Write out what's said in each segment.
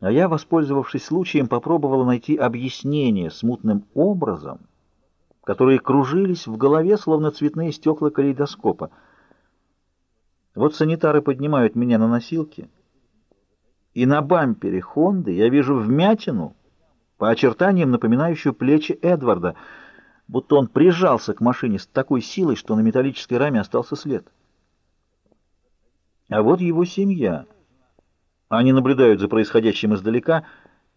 А я, воспользовавшись случаем, попробовала найти объяснение смутным образом, которые кружились в голове, словно цветные стекла калейдоскопа. Вот санитары поднимают меня на носилки, и на бампере Хонды я вижу вмятину, по очертаниям напоминающую плечи Эдварда, будто он прижался к машине с такой силой, что на металлической раме остался след. А вот его семья — они наблюдают за происходящим издалека.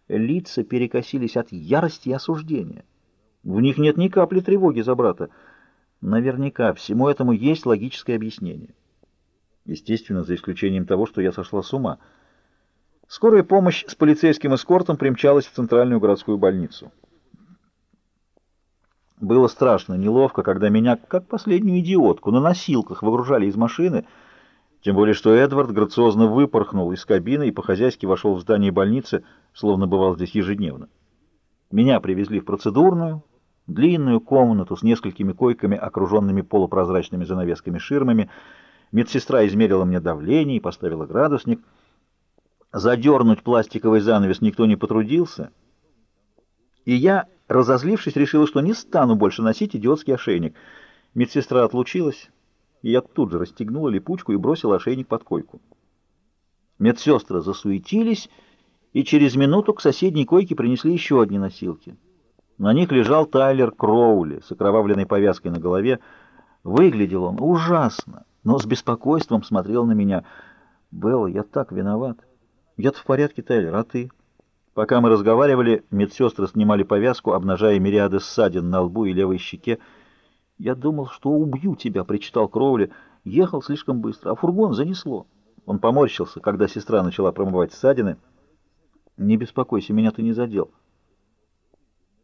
Лица перекосились от ярости и осуждения. В них нет ни капли тревоги за брата. Наверняка всему этому есть логическое объяснение. Естественно, за исключением того, что я сошла с ума. Скорая помощь с полицейским эскортом примчалась в центральную городскую больницу. Было страшно, неловко, когда меня, как последнюю идиотку, на носилках выгружали из машины — тем более, что Эдвард грациозно выпорхнул из кабины и по-хозяйски вошел в здание больницы, словно бывал здесь ежедневно. Меня привезли в процедурную, длинную комнату с несколькими койками, окруженными полупрозрачными занавесками-ширмами. Медсестра измерила мне давление и поставила градусник. Задернуть пластиковый занавес никто не потрудился. И я, разозлившись, решила, что не стану больше носить идиотский ошейник. Медсестра отлучилась и я тут же расстегнула липучку и бросила ошейник под койку. Медсестры засуетились, и через минуту к соседней койке принесли еще одни носилки. На них лежал Тайлер Кроули с окровавленной повязкой на голове. Выглядел он ужасно, но с беспокойством смотрел на меня. «Белла, я так виноват. Я-то в порядке, Тайлер, а ты?» Пока мы разговаривали, медсестры снимали повязку, обнажая мириады ссадин на лбу и левой щеке, «Я думал, что убью тебя», — причитал Кроули. «Ехал слишком быстро, а фургон занесло». Он поморщился, когда сестра начала промывать ссадины. «Не беспокойся, меня ты не задел».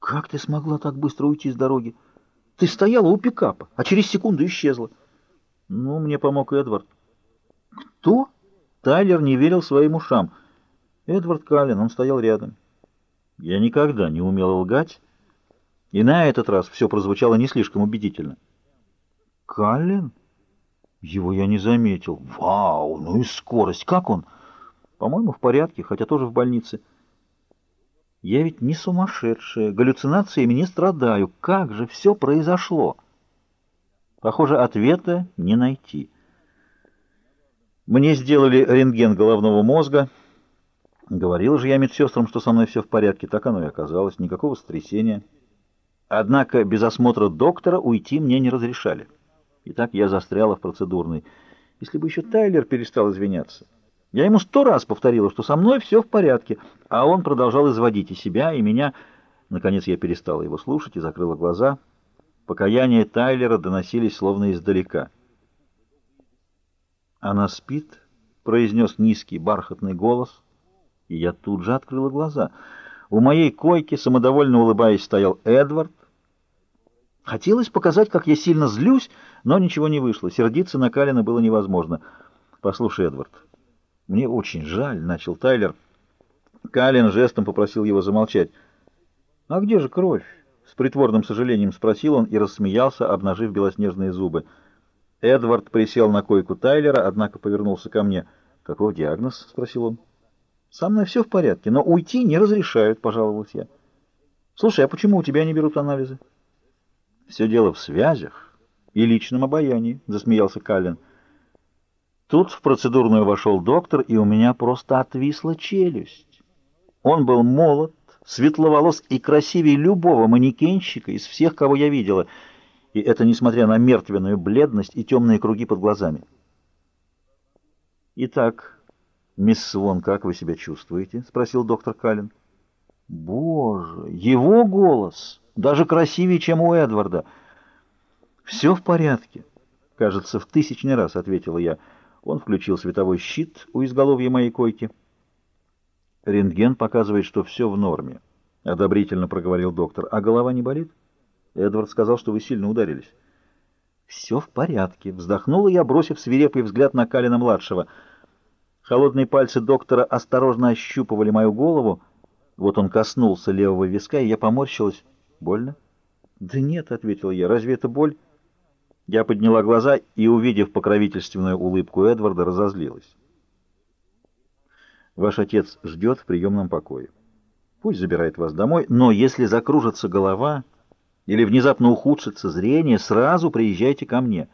«Как ты смогла так быстро уйти с дороги? Ты стояла у пикапа, а через секунду исчезла». «Ну, мне помог Эдвард». «Кто?» Тайлер не верил своим ушам. Эдвард Каллен, он стоял рядом. Я никогда не умел лгать, и на этот раз все прозвучало не слишком убедительно. «Каллен? Его я не заметил. Вау, ну и скорость! Как он? По-моему, в порядке, хотя тоже в больнице. Я ведь не сумасшедшая, галлюцинациями не страдаю. Как же все произошло?» Похоже, ответа не найти. Мне сделали рентген головного мозга. Говорила же я медсестрам, что со мной все в порядке. Так оно и оказалось. Никакого стрясения. Однако без осмотра доктора уйти мне не разрешали. Итак, я застряла в процедурной. Если бы еще Тайлер перестал извиняться. Я ему сто раз повторила, что со мной все в порядке, а он продолжал изводить и себя, и меня. Наконец я перестала его слушать и закрыла глаза. Покаяния Тайлера доносились словно издалека. «Она спит?» — произнес низкий бархатный голос, и я тут же открыла глаза — у моей койки, самодовольно улыбаясь, стоял Эдвард. Хотелось показать, как я сильно злюсь, но ничего не вышло. Сердиться на Калина было невозможно. «Послушай, Эдвард, мне очень жаль», — начал Тайлер. Калин жестом попросил его замолчать. «А где же кровь?» — с притворным сожалением спросил он и рассмеялся, обнажив белоснежные зубы. Эдвард присел на койку Тайлера, однако повернулся ко мне. «Каков диагноз?» — спросил он. Со мной все в порядке, но уйти не разрешают, — пожаловалась я. Слушай, а почему у тебя не берут анализы? Все дело в связях и личном обаянии, — засмеялся Каллен. Тут в процедурную вошел доктор, и у меня просто отвисла челюсть. Он был молод, светловолос и красивее любого манекенщика из всех, кого я видела, и это несмотря на мертвенную бледность и темные круги под глазами. Итак, «Мисс Свон, как вы себя чувствуете?» — спросил доктор Каллен. «Боже, его голос даже красивее, чем у Эдварда!» «Все в порядке», — кажется, в тысячный раз ответила я. Он включил световой щит у изголовья моей койки. «Рентген показывает, что все в норме», — одобрительно проговорил доктор. «А голова не болит?» Эдвард сказал, что вы сильно ударились. «Все в порядке», — вздохнула я, бросив свирепый взгляд на Калина-младшего — Холодные пальцы доктора осторожно ощупывали мою голову. Вот он коснулся левого виска, и я поморщилась. «Больно?» «Да нет», — ответил я. «Разве это боль?» Я подняла глаза и, увидев покровительственную улыбку Эдварда, разозлилась. Ваш отец ждет в приемном покое. Пусть забирает вас домой, но если закружится голова или внезапно ухудшится зрение, сразу приезжайте ко мне.